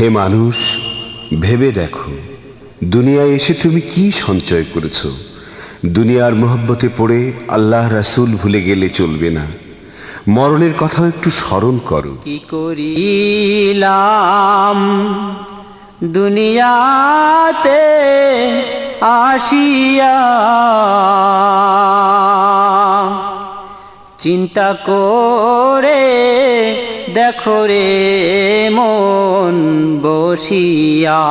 হে মানুষ, ভেবে দেখো, দুনিয়ায় এসে তুমি কি সঞ্চয় করেছ? দুনিয়ার মোহব্বতে পড়ে আল্লাহ রাসুল ভুলে গেলে চলবে না। মরণের কথাও একটু স্মরণ করো। কি করিলাম? দুনিয়াতে আসিয়া চিন্তা করে দেখো রে মন বসিয়া।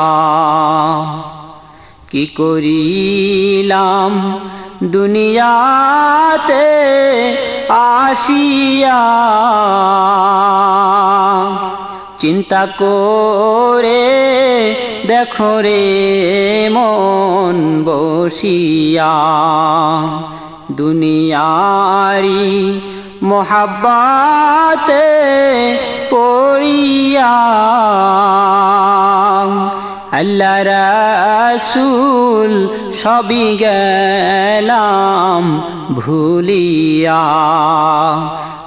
কি করিলাম দুনিয়াতে আসিয়া? চিন্তা করে দেখো রে মন বসিয়া। দুনিয়ারি মোহাব্বাতে পড়িয়া আল্লাহ রাসুল সবই গেলাম ভুলিয়া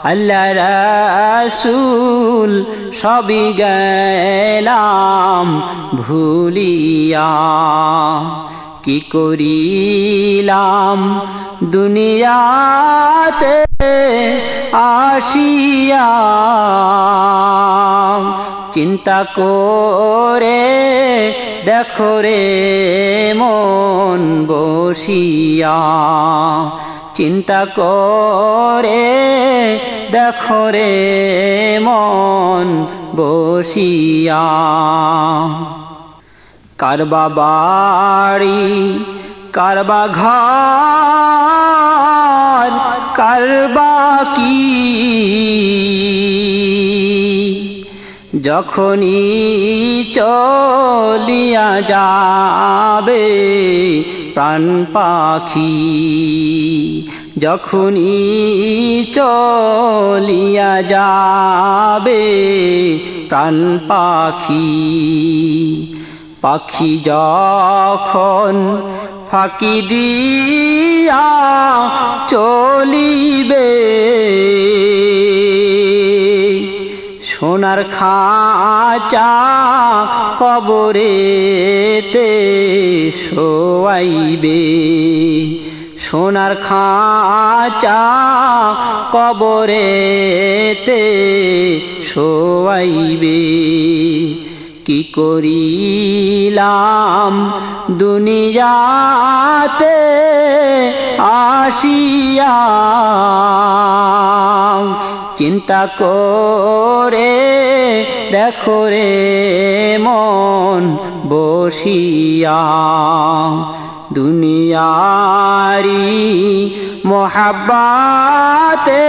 আল্লাহ রাসুল সবই গেলাম ভুলিয়া কি করিলাম দুনিয়াতে আসিয়া চিন্তা করে দেখো রে মন বসিয়া। চিন্তা করে দেখো রে মন বসিয়া। কারবা বাড়ি, কারবা ঘর কারবা কি যখনই চলিয়া যাবে প্রাণ পাখি যখনই চলিয়া যাবে প্রাণ পাখি পাখি যখন ফাঁকি দিয়া চলিবে। সোনার খাঁচা কবরেতে শোয়াইবে। সোনার খাঁচা কবরেতে শোয়াইবে। কি করিলাম? দুনিয়াতে আসিয়া চিন্তা করে দেখো রে মন বসিয়া দুনিয়ারি মোহাব্বাতে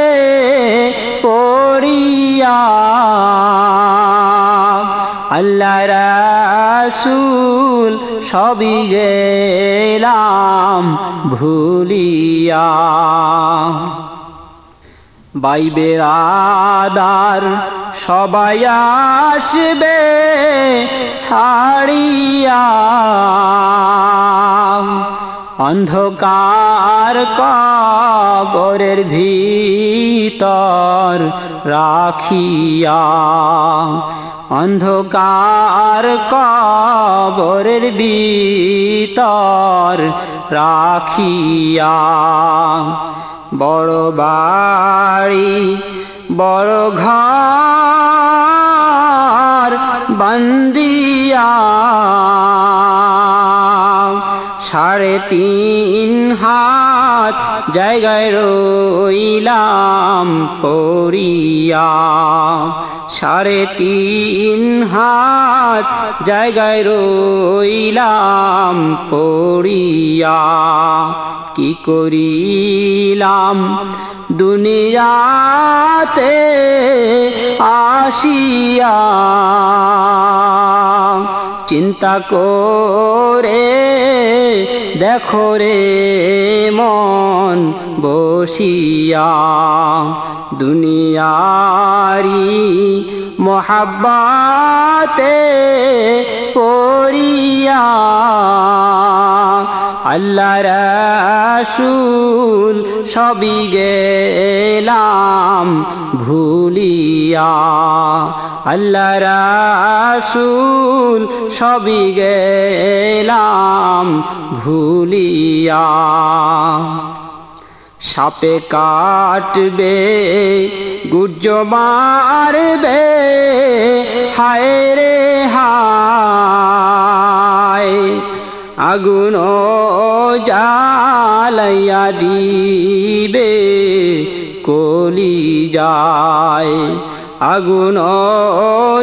পড়িয়া আল্লাহ রাসুল সবই গেলাম ভুলিয়া। বাইবের আদার সবাই আসবে ছাড়িয়া। অন্ধকার কবরের ভিতর রাখিয়া। অন্ধকার কবরের ভিতর রাখিয়া, বড় বাড়ি, বড় ঘর বন্দিয়া সাড়ে তিন হাত জায়গায় রইলাম পড়িয়া। সাড়ে তিন হাত জায়গায় রইলাম পড়িয়া। কি করিলাম? দুনিয়াতে আসিয়া চিন্তা করে দেখো রে মন বসিয়া। দুনিয়ারি মোহাব্বাতে পড়িয়া আল্লাহ রাসূল সবই গেলাম ভুলিয়া। আল্লাহ রাসূল সবই গেলাম ভুলিয়া। সাপে কাটবে, গুর্জ মারবে, হায় রে হায়। আগুন জালাইয়া দিবে, কলি যায়। আগুন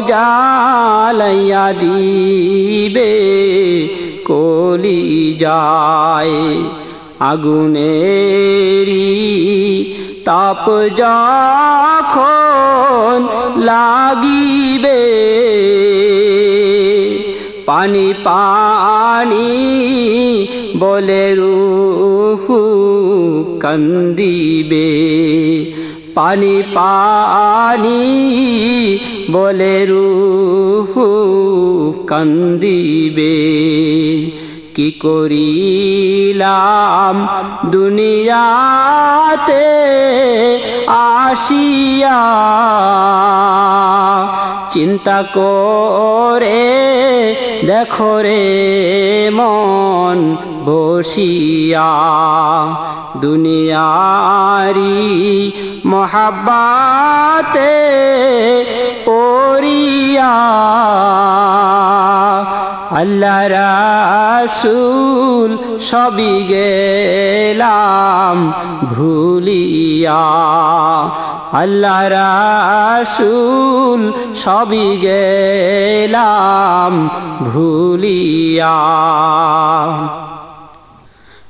জালাইয়া দিবে, কলি যায়। আগুনেরি তাপ যখন লাগিবে পানি পানি বলে রুহু কান্দিবে পানি পানি বলে রুহু কান্দিবে কি করিলাম? দুনিয়াতে আসিয়া চিন্তা করে দেখো রে মন বসিয়া। দুনিয়ারি মহাব্বাতে পড়িয়া আল্লাহ রাসূল সবই গেলাম ভুলিয়া। আল্লাহ রাসূল সবই গেলাম ভুলিয়া।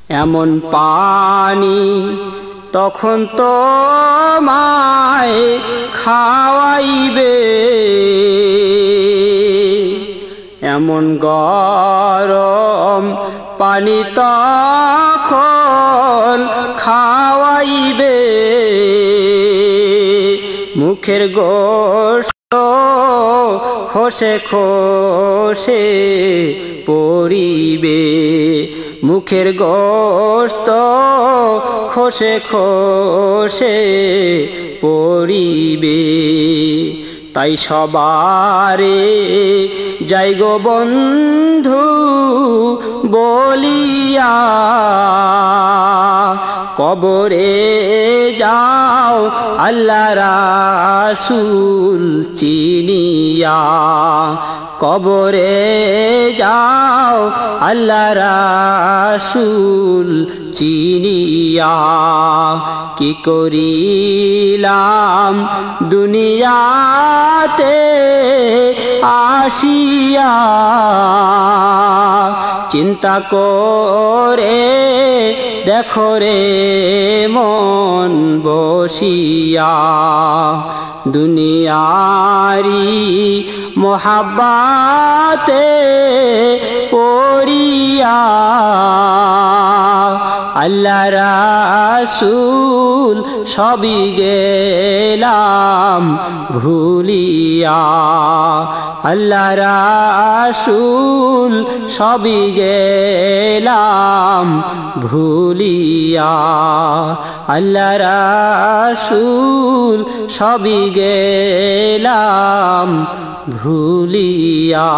এমন পানি তখন তো মায় খাওয়াইবে। এমন গরম পানি তখন খাওয়াইবে। মুখের গোস্ত খসে খসে পড়িবে। মুখের গোস্ত খসে খসে পড়িবে। তাই সবারে যাই গো বন্ধু বলিয়া কবরে যাও আল্লাহ রাসুল চিনিয়া। কবরে যাও, আল্লাহ রাসুল চিনিয়া। কি করিলাম দুনিয়াতে আসিয়া? চিন্তা করে দেখো রে মন বসিয়া। দুনিয়ারি মোহাব্বাতে পড়িয়া আল্লাহ রাসূল সবই গেলাম ভুলিয়া। আল্লাহ রাসূল সবই গেলাম ভুলিয়া। আল্লাহ রাসূল সবই গেলাম ভুলিয়া।